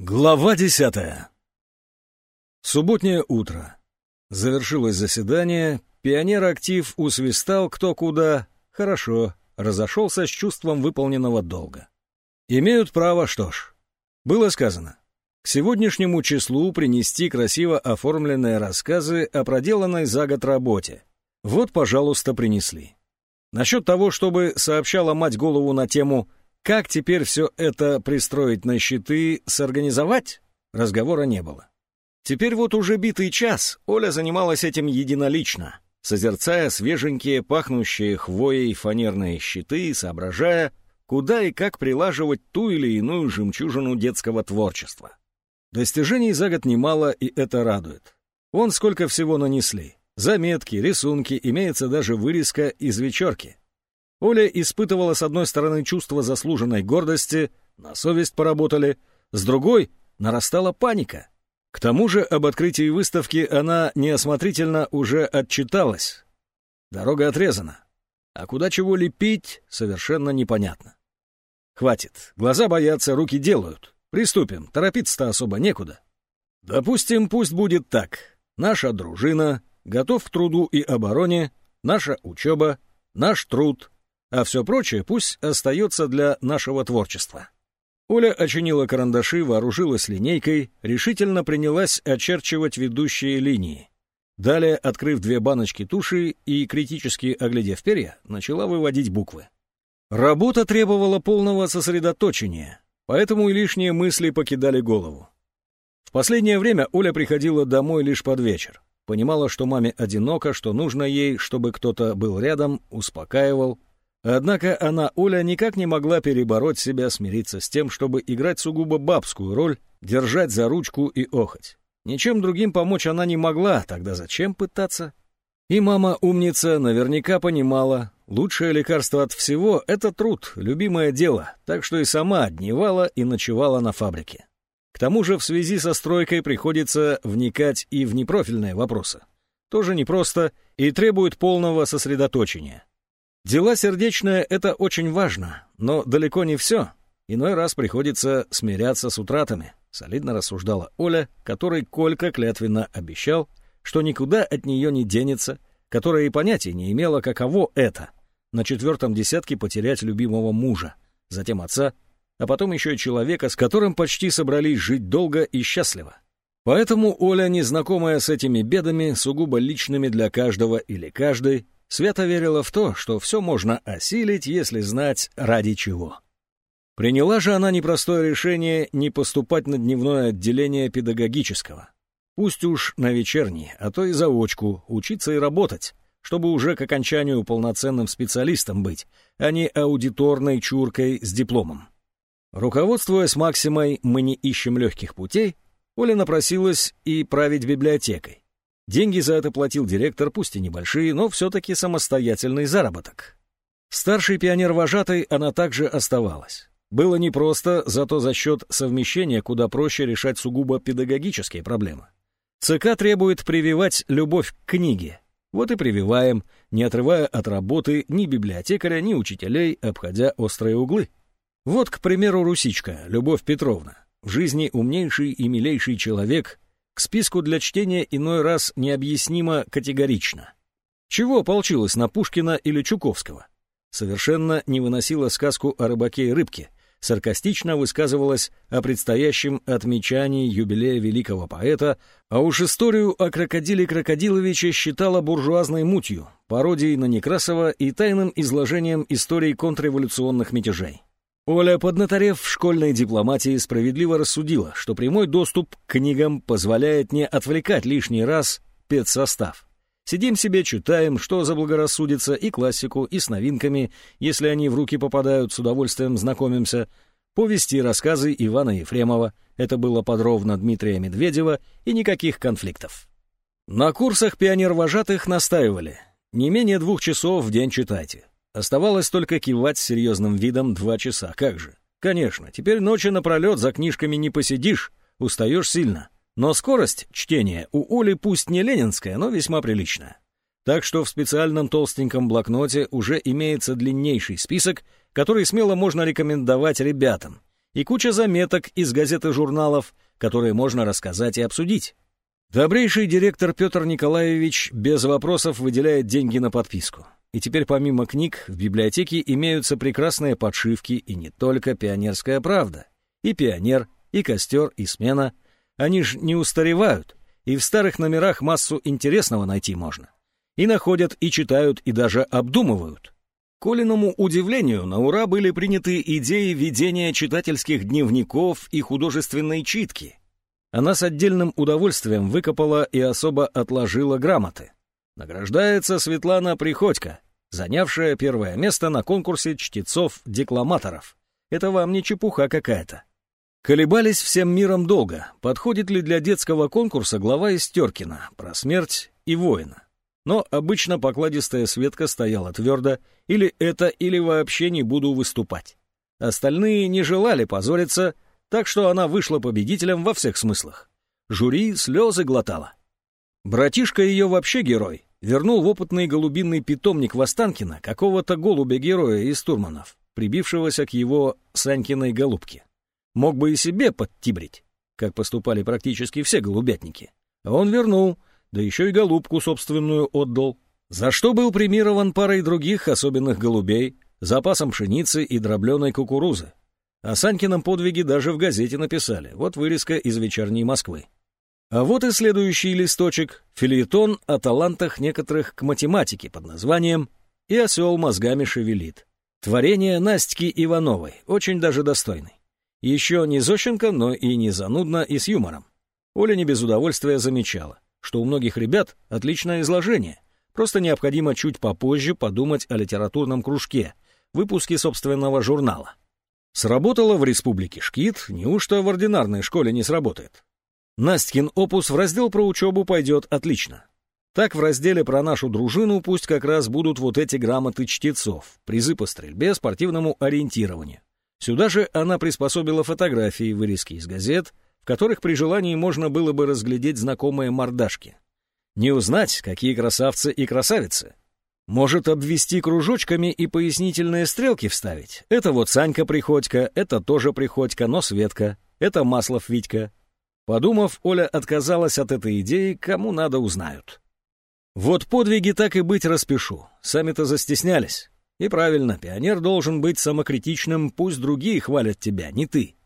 Глава десятая. Субботнее утро. Завершилось заседание, пионер-актив усвистал кто куда. Хорошо, разошелся с чувством выполненного долга. Имеют право, что ж. Было сказано. К сегодняшнему числу принести красиво оформленные рассказы о проделанной за год работе. Вот, пожалуйста, принесли. Насчет того, чтобы сообщала мать голову на тему как теперь все это пристроить на щиты, сорганизовать? Разговора не было. Теперь вот уже битый час Оля занималась этим единолично, созерцая свеженькие, пахнущие хвоей фанерные щиты, соображая, куда и как прилаживать ту или иную жемчужину детского творчества. Достижений за год немало, и это радует. Вон сколько всего нанесли. Заметки, рисунки, имеется даже вырезка из вечерки. Оля испытывала с одной стороны чувство заслуженной гордости, на совесть поработали, с другой нарастала паника. К тому же об открытии выставки она неосмотрительно уже отчиталась. Дорога отрезана. А куда чего лепить, совершенно непонятно. Хватит, глаза боятся, руки делают. Приступим, торопиться-то особо некуда. Допустим, пусть будет так. Наша дружина, готов к труду и обороне, наша учеба, наш труд — а все прочее пусть остается для нашего творчества. Оля очинила карандаши, вооружилась линейкой, решительно принялась очерчивать ведущие линии. Далее, открыв две баночки туши и критически оглядев перья, начала выводить буквы. Работа требовала полного сосредоточения, поэтому и лишние мысли покидали голову. В последнее время Оля приходила домой лишь под вечер. Понимала, что маме одиноко, что нужно ей, чтобы кто-то был рядом, успокаивал, Однако она, Оля, никак не могла перебороть себя, смириться с тем, чтобы играть сугубо бабскую роль, держать за ручку и охоть. Ничем другим помочь она не могла, тогда зачем пытаться? И мама, умница, наверняка понимала, лучшее лекарство от всего — это труд, любимое дело, так что и сама дневала и ночевала на фабрике. К тому же в связи со стройкой приходится вникать и в непрофильные вопросы. Тоже непросто и требует полного сосредоточения. Дела сердечные — это очень важно, но далеко не все. Иной раз приходится смиряться с утратами, солидно рассуждала Оля, которой Колька клятвенно обещал, что никуда от нее не денется, которая и понятия не имела, каково это — на четвертом десятке потерять любимого мужа, затем отца, а потом еще и человека, с которым почти собрались жить долго и счастливо. Поэтому Оля, незнакомая с этими бедами, сугубо личными для каждого или каждой, Свята верила в то, что все можно осилить, если знать ради чего. Приняла же она непростое решение не поступать на дневное отделение педагогического. Пусть уж на вечерний, а то и заочку, учиться и работать, чтобы уже к окончанию полноценным специалистом быть, а не аудиторной чуркой с дипломом. Руководствуясь максимой «мы не ищем легких путей», Оля напросилась и править библиотекой. Деньги за это платил директор, пусть и небольшие, но все-таки самостоятельный заработок. Старший пионер-вожатой она также оставалась. Было непросто, зато за счет совмещения куда проще решать сугубо педагогические проблемы. ЦК требует прививать любовь к книге. Вот и прививаем, не отрывая от работы ни библиотекаря, ни учителей, обходя острые углы. Вот, к примеру, Русичка, Любовь Петровна. В жизни умнейший и милейший человек, к списку для чтения иной раз необъяснимо категорично. Чего получилось на Пушкина или Чуковского? Совершенно не выносила сказку о рыбаке и рыбке, саркастично высказывалась о предстоящем отмечании юбилея великого поэта, а уж историю о крокодиле Крокодиловиче считала буржуазной мутью, пародией на Некрасова и тайным изложением истории контрреволюционных мятежей. Оля, поднаторев в школьной дипломатии, справедливо рассудила, что прямой доступ к книгам позволяет не отвлекать лишний раз педсостав. Сидим себе, читаем, что заблагорассудится, и классику, и с новинками, если они в руки попадают, с удовольствием знакомимся. Повести и рассказы Ивана Ефремова, это было подробно Дмитрия Медведева, и никаких конфликтов. На курсах пионер-вожатых настаивали. Не менее двух часов в день читайте. Оставалось только кивать с серьезным видом два часа. Как же? Конечно, теперь ночи напролет за книжками не посидишь, устаешь сильно. Но скорость чтения у Оли пусть не ленинская, но весьма приличная. Так что в специальном толстеньком блокноте уже имеется длиннейший список, который смело можно рекомендовать ребятам, и куча заметок из газет и журналов, которые можно рассказать и обсудить. Добрейший директор Петр Николаевич без вопросов выделяет деньги на подписку. И теперь помимо книг в библиотеке имеются прекрасные подшивки и не только «Пионерская правда». И «Пионер», и «Костер», и «Смена». Они ж не устаревают, и в старых номерах массу интересного найти можно. И находят, и читают, и даже обдумывают. Колиному удивлению на ура были приняты идеи ведения читательских дневников и художественной читки. Она с отдельным удовольствием выкопала и особо отложила грамоты. Награждается Светлана Приходько, занявшая первое место на конкурсе чтецов-декламаторов. Это вам не чепуха какая-то. Колебались всем миром долго, подходит ли для детского конкурса глава из Теркина про смерть и воина. Но обычно покладистая Светка стояла твердо, или это, или вообще не буду выступать. Остальные не желали позориться, так что она вышла победителем во всех смыслах. Жюри слезы глотала. Братишка ее вообще герой, вернул в опытный голубиный питомник Востанкина какого-то голубя-героя из Турманов, прибившегося к его Санькиной голубке. Мог бы и себе подтибрить, как поступали практически все голубятники. А он вернул, да еще и голубку собственную отдал, за что был премирован парой других особенных голубей, запасом пшеницы и дробленой кукурузы. О Санькином подвиге даже в газете написали, вот вырезка из «Вечерней Москвы». А вот и следующий листочек, филетон о талантах некоторых к математике под названием «И осел мозгами шевелит». Творение Настики Ивановой, очень даже достойный. Еще не Зощенко, но и не занудно и с юмором. Оля не без удовольствия замечала, что у многих ребят отличное изложение, просто необходимо чуть попозже подумать о литературном кружке, выпуске собственного журнала. Сработало в республике Шкит, неужто в ординарной школе не сработает? Настькин опус в раздел про учебу пойдет отлично. Так в разделе про нашу дружину пусть как раз будут вот эти грамоты чтецов, призы по стрельбе, спортивному ориентированию. Сюда же она приспособила фотографии, вырезки из газет, в которых при желании можно было бы разглядеть знакомые мордашки. Не узнать, какие красавцы и красавицы. Может, обвести кружочками и пояснительные стрелки вставить. Это вот Санька Приходько, это тоже Приходько, но Светка, это Маслов Витька, Подумав, Оля отказалась от этой идеи, кому надо узнают. Вот подвиги так и быть распишу, сами-то застеснялись. И правильно, пионер должен быть самокритичным, пусть другие хвалят тебя, не ты.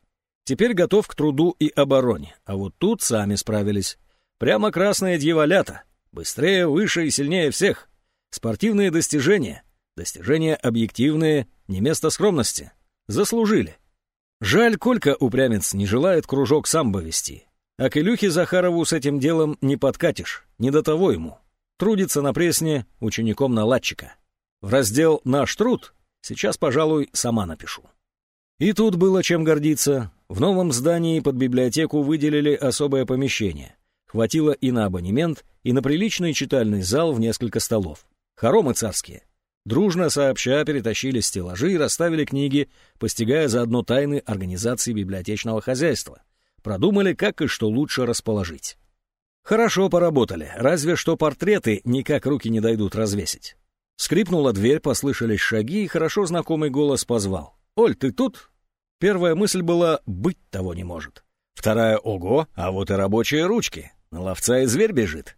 Теперь готов к труду и обороне, а вот тут сами справились. Прямо красные дьяволята, быстрее, выше и сильнее всех. Спортивные достижения, достижения объективные, не место скромности. Заслужили. Жаль, Колька упрямец не желает кружок самбо вести. А к Илюхе Захарову с этим делом не подкатишь, не до того ему. Трудится на пресне учеником наладчика. В раздел «Наш труд» сейчас, пожалуй, сама напишу. И тут было чем гордиться. В новом здании под библиотеку выделили особое помещение. Хватило и на абонемент, и на приличный читальный зал в несколько столов. Хоромы царские. Дружно сообща перетащили стеллажи и расставили книги, постигая заодно тайны организации библиотечного хозяйства. Продумали, как и что лучше расположить. Хорошо поработали, разве что портреты никак руки не дойдут развесить. Скрипнула дверь, послышались шаги, и хорошо знакомый голос позвал. «Оль, ты тут?» Первая мысль была «быть того не может». Вторая «Ого, а вот и рабочие ручки. Ловца и зверь бежит».